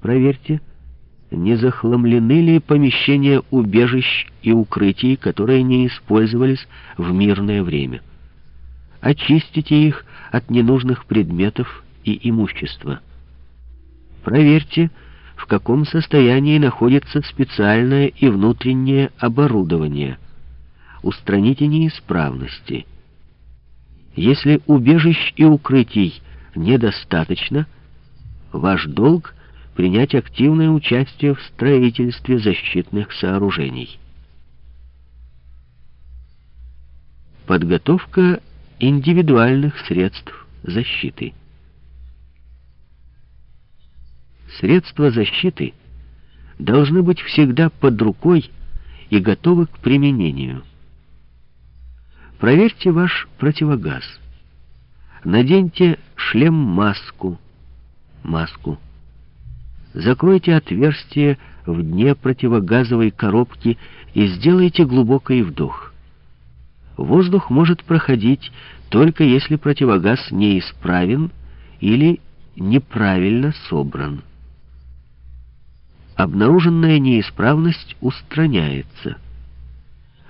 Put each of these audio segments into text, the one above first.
Проверьте, не захламлены ли помещения убежищ и укрытий, которые не использовались в мирное время. Очистите их от ненужных предметов и имущества. Проверьте, в каком состоянии находится специальное и внутреннее оборудование. Устраните неисправности. Если убежищ и укрытий недостаточно, ваш долг — принять активное участие в строительстве защитных сооружений. Подготовка индивидуальных средств защиты. Средства защиты должны быть всегда под рукой и готовы к применению. Проверьте ваш противогаз. Наденьте шлем-маску, маску. Закройте отверстие в дне противогазовой коробки и сделайте глубокий вдох. Воздух может проходить только если противогаз неисправен или неправильно собран. Обнаруженная неисправность устраняется.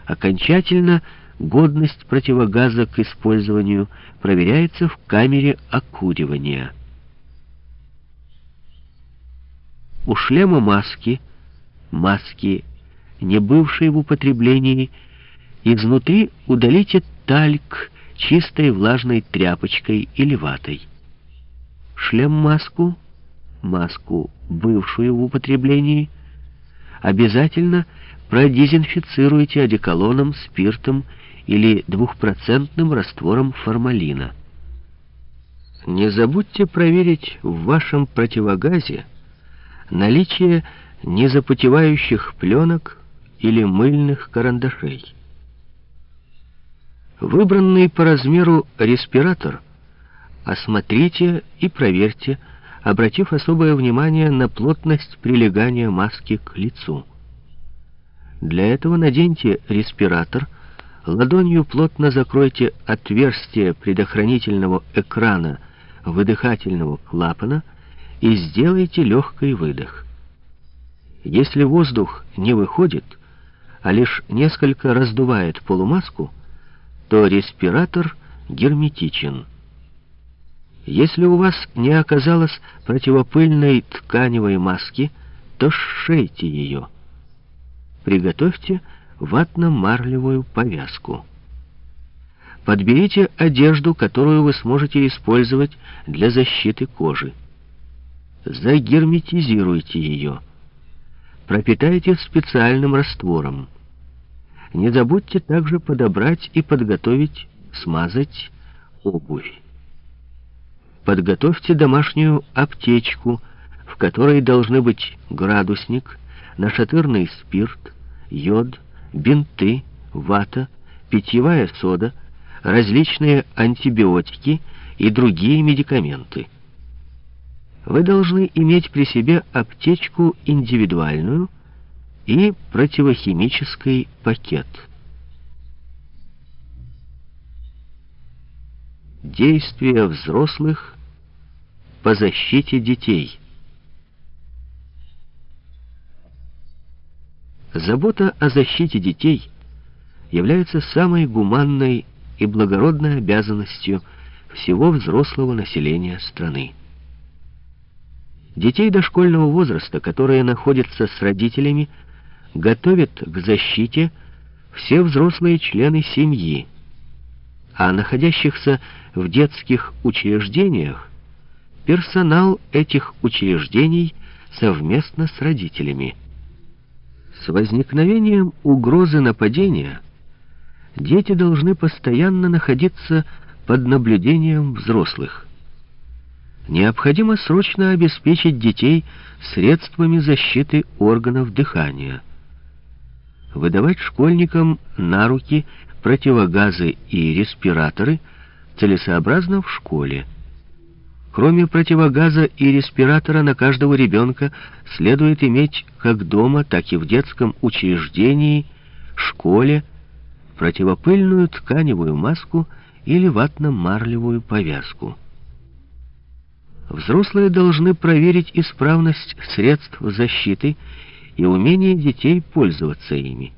Окончательно годность противогаза к использованию проверяется в камере окуривания. У шлема маски, маски, не бывшей в употреблении, изнутри удалите тальк чистой влажной тряпочкой или ватой. Шлем-маску, маску, бывшую в употреблении, обязательно продезинфицируйте одеколоном, спиртом или двухпроцентным раствором формалина. Не забудьте проверить в вашем противогазе наличие незапотевающих пленок или мыльных карандашей. Выбранный по размеру респиратор осмотрите и проверьте, обратив особое внимание на плотность прилегания маски к лицу. Для этого наденьте респиратор, ладонью плотно закройте отверстие предохранительного экрана выдыхательного клапана и сделайте легкий выдох. Если воздух не выходит, а лишь несколько раздувает полумаску, то респиратор герметичен. Если у вас не оказалось противопыльной тканевой маски, то сшейте ее. Приготовьте ватно-марлевую повязку. Подберите одежду, которую вы сможете использовать для защиты кожи. Загерметизируйте ее. Пропитайте специальным раствором. Не забудьте также подобрать и подготовить, смазать обувь. Подготовьте домашнюю аптечку, в которой должны быть градусник, нашатырный спирт, йод, бинты, вата, питьевая сода, различные антибиотики и другие медикаменты. Вы должны иметь при себе аптечку индивидуальную и противохимический пакет. Действия взрослых по защите детей. Забота о защите детей является самой гуманной и благородной обязанностью всего взрослого населения страны. Детей дошкольного возраста, которые находятся с родителями, готовят к защите все взрослые члены семьи, а находящихся в детских учреждениях персонал этих учреждений совместно с родителями. С возникновением угрозы нападения дети должны постоянно находиться под наблюдением взрослых. Необходимо срочно обеспечить детей средствами защиты органов дыхания. Выдавать школьникам на руки противогазы и респираторы целесообразно в школе. Кроме противогаза и респиратора на каждого ребенка следует иметь как дома, так и в детском учреждении, школе, противопыльную тканевую маску или ватно-марлевую повязку. Взрослые должны проверить исправность средств защиты и умение детей пользоваться ими.